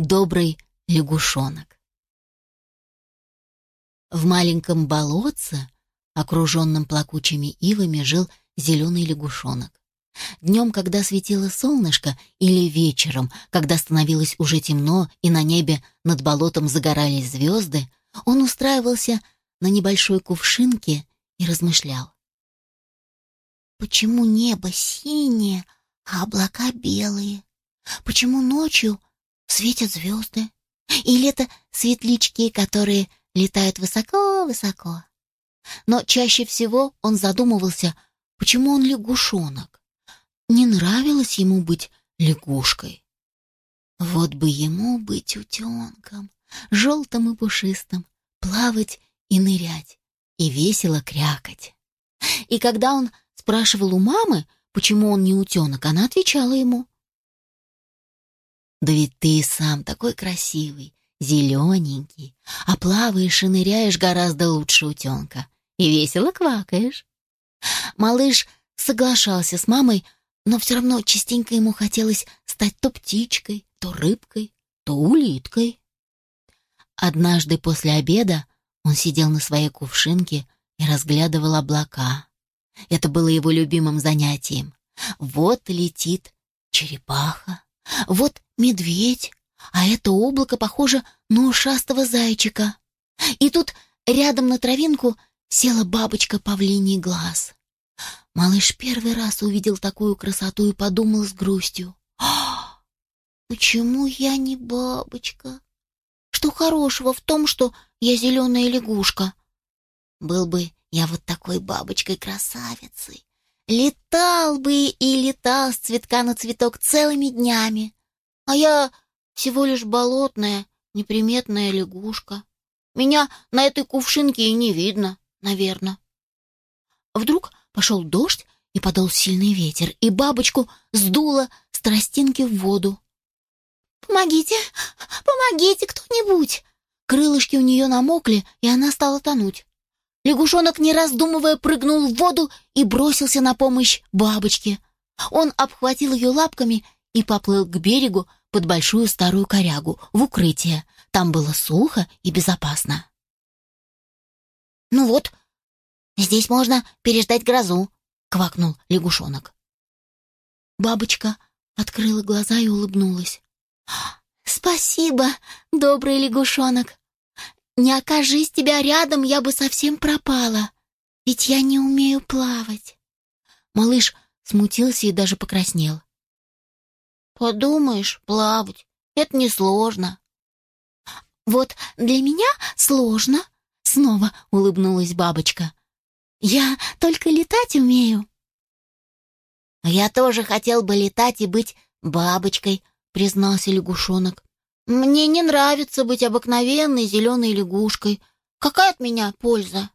добрый лягушонок. В маленьком болотце, окруженном плакучими ивами, жил зеленый лягушонок. Днем, когда светило солнышко, или вечером, когда становилось уже темно и на небе над болотом загорались звезды, он устраивался на небольшой кувшинке и размышлял. Почему небо синее, а облака белые? Почему ночью светят звезды? Или это светлячки, которые летают высоко-высоко? Но чаще всего он задумывался, почему он лягушонок. Не нравилось ему быть лягушкой. Вот бы ему быть утенком, желтым и пушистым, плавать и нырять, и весело крякать. И когда он спрашивал у мамы, почему он не утенок, она отвечала ему. «Да ведь ты сам такой красивый, зелененький, а плаваешь и ныряешь гораздо лучше утенка, и весело квакаешь». Малыш соглашался с мамой, но все равно частенько ему хотелось стать то птичкой, то рыбкой, то улиткой. Однажды после обеда он сидел на своей кувшинке и разглядывал облака. Это было его любимым занятием. Вот летит черепаха, вот медведь, а это облако похоже на ушастого зайчика. И тут рядом на травинку села бабочка павлиний глаз. Малыш первый раз увидел такую красоту и подумал с грустью. «А, «Почему я не бабочка? Что хорошего в том, что я зеленая лягушка? Был бы я вот такой бабочкой-красавицей. Летал бы и летал с цветка на цветок целыми днями. А я всего лишь болотная, неприметная лягушка. Меня на этой кувшинке и не видно, наверное. Вдруг пошел дождь и подул сильный ветер, и бабочку сдуло с тростинки в воду. «Помогите! Помогите кто-нибудь!» Крылышки у нее намокли, и она стала тонуть. Лягушонок, не раздумывая, прыгнул в воду и бросился на помощь бабочке. Он обхватил ее лапками и поплыл к берегу под большую старую корягу, в укрытие. Там было сухо и безопасно. «Ну вот, здесь можно переждать грозу», — квакнул лягушонок. Бабочка открыла глаза и улыбнулась. «Спасибо, добрый лягушонок. Не окажись тебя рядом, я бы совсем пропала. Ведь я не умею плавать. Малыш смутился и даже покраснел. Подумаешь, плавать — это несложно. Вот для меня сложно, снова улыбнулась бабочка. Я только летать умею. Я тоже хотел бы летать и быть бабочкой, признался лягушонок. Мне не нравится быть обыкновенной зеленой лягушкой. Какая от меня польза?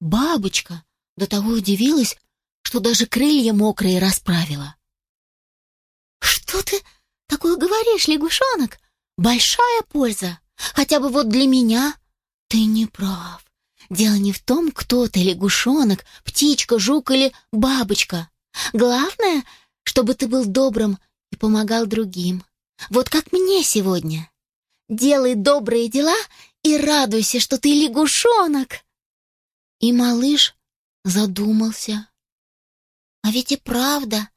Бабочка до того удивилась, что даже крылья мокрые расправила. Что ты такое говоришь, лягушонок? Большая польза. Хотя бы вот для меня. Ты не прав. Дело не в том, кто ты, лягушонок, птичка, жук или бабочка. Главное, чтобы ты был добрым и помогал другим. Вот как мне сегодня. Делай добрые дела и радуйся, что ты лягушонок. И малыш задумался. А ведь и правда,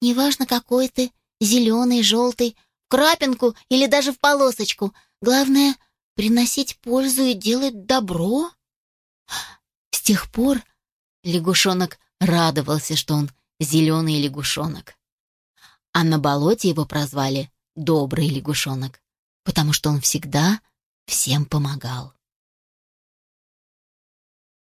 неважно какой ты, зеленый, желтый, в крапинку или даже в полосочку, главное — приносить пользу и делать добро. С тех пор лягушонок радовался, что он зеленый лягушонок. А на болоте его прозвали добрый лягушонок, потому что он всегда всем помогал.